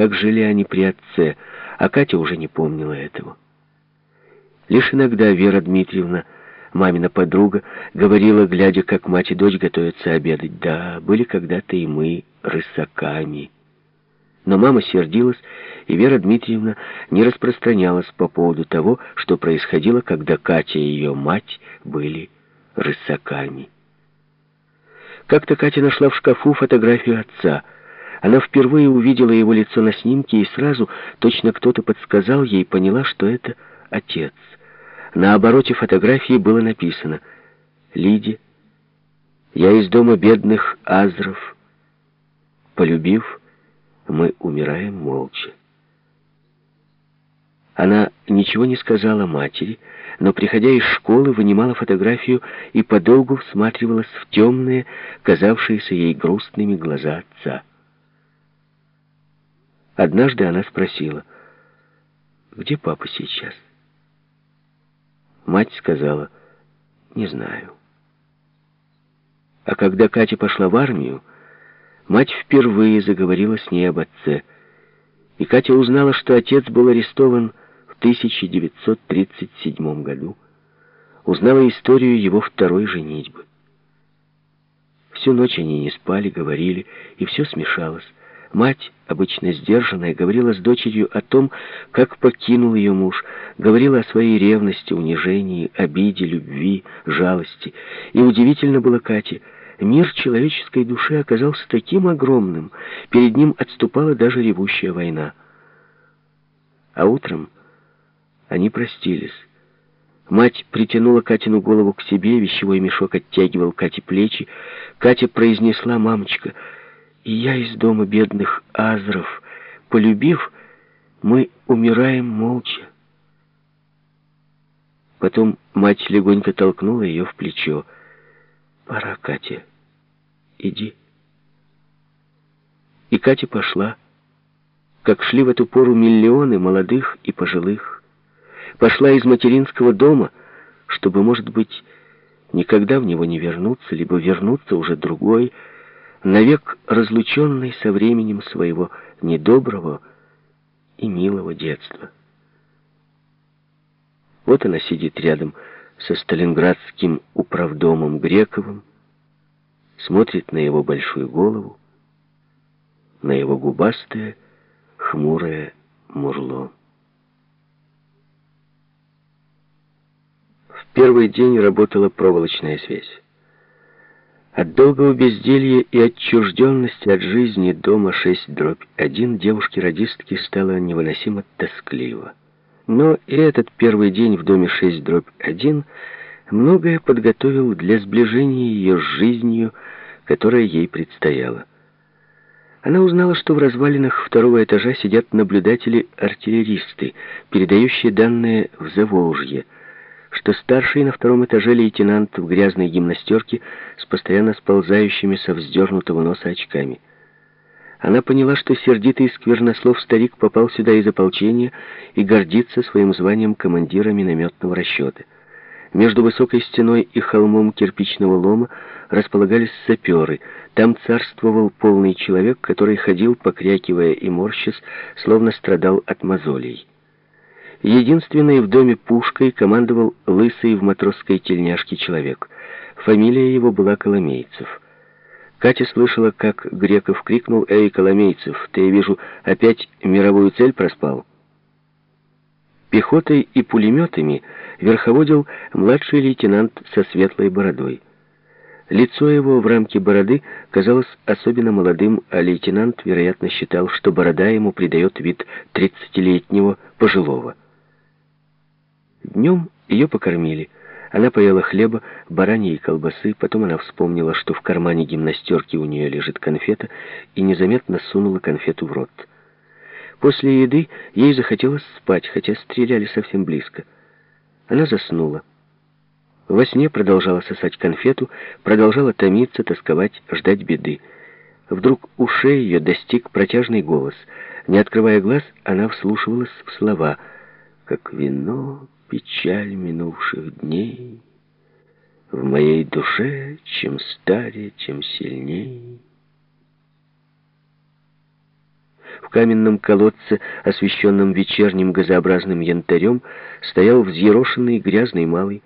как жили они при отце, а Катя уже не помнила этого. Лишь иногда Вера Дмитриевна, мамина подруга, говорила, глядя, как мать и дочь готовятся обедать, «Да, были когда-то и мы рысаками». Но мама сердилась, и Вера Дмитриевна не распространялась по поводу того, что происходило, когда Катя и ее мать были рысаками. Как-то Катя нашла в шкафу фотографию отца. Она впервые увидела его лицо на снимке и сразу, точно кто-то подсказал ей, поняла, что это отец. На обороте фотографии было написано «Лиде, я из дома бедных азров, полюбив, мы умираем молча. Она ничего не сказала матери, но, приходя из школы, вынимала фотографию и подолгу всматривалась в темные, казавшиеся ей грустными глаза отца. Однажды она спросила, «Где папа сейчас?» Мать сказала, «Не знаю». А когда Катя пошла в армию, Мать впервые заговорила с ней об отце. И Катя узнала, что отец был арестован в 1937 году. Узнала историю его второй женитьбы. Всю ночь они не спали, говорили, и все смешалось. Мать, обычно сдержанная, говорила с дочерью о том, как покинул ее муж, говорила о своей ревности, унижении, обиде, любви, жалости. И удивительно было Кате, Мир человеческой души оказался таким огромным, перед ним отступала даже ревущая война. А утром они простились. Мать притянула Катину голову к себе, вещевой мешок оттягивал Кате плечи. Катя произнесла, «Мамочка, и я из дома бедных азров, полюбив, мы умираем молча». Потом мать легонько толкнула ее в плечо. «Пора, Катя» иди. И Катя пошла, как шли в эту пору миллионы молодых и пожилых. Пошла из материнского дома, чтобы, может быть, никогда в него не вернуться, либо вернуться уже другой, навек разлученный со временем своего недоброго и милого детства. Вот она сидит рядом со сталинградским управдомом Грековым, смотрит на его большую голову, на его губастое, хмурое мурло. В первый день работала проволочная связь. От долгого безделья и отчужденности от жизни дома 6 дробь 1 девушке-радистке стало невыносимо тоскливо. Но и этот первый день в доме 6 дробь 1 многое подготовил для сближения ее с жизнью, которая ей предстояла. Она узнала, что в развалинах второго этажа сидят наблюдатели-артиллеристы, передающие данные в Заволжье, что старший на втором этаже лейтенант в грязной гимнастерке с постоянно сползающими со вздернутого носа очками. Она поняла, что сердитый сквернослов старик попал сюда из ополчения и гордится своим званием командира минометного расчета. Между высокой стеной и холмом кирпичного лома располагались саперы. Там царствовал полный человек, который ходил, покрякивая и морщась, словно страдал от мозолей. Единственный в доме пушкой командовал лысый в матросской тельняшке человек. Фамилия его была Коломейцев. Катя слышала, как Греков крикнул «Эй, Коломейцев, ты, я вижу, опять мировую цель проспал?» Пехотой и пулеметами верховодил младший лейтенант со светлой бородой. Лицо его в рамке бороды казалось особенно молодым, а лейтенант, вероятно, считал, что борода ему придает вид тридцатилетнего пожилого. Днем ее покормили. Она поела хлеба, бараньей колбасы, потом она вспомнила, что в кармане гимнастерки у нее лежит конфета, и незаметно сунула конфету в рот. После еды ей захотелось спать, хотя стреляли совсем близко. Она заснула. Во сне продолжала сосать конфету, продолжала томиться, тосковать, ждать беды. Вдруг ушей ее достиг протяжный голос. Не открывая глаз, она вслушивалась в слова «Как вино, печаль минувших дней, в моей душе, чем старее, чем сильней». каменном колодце, освещенном вечерним газообразным янтарем, стоял взъерошенный грязный малый,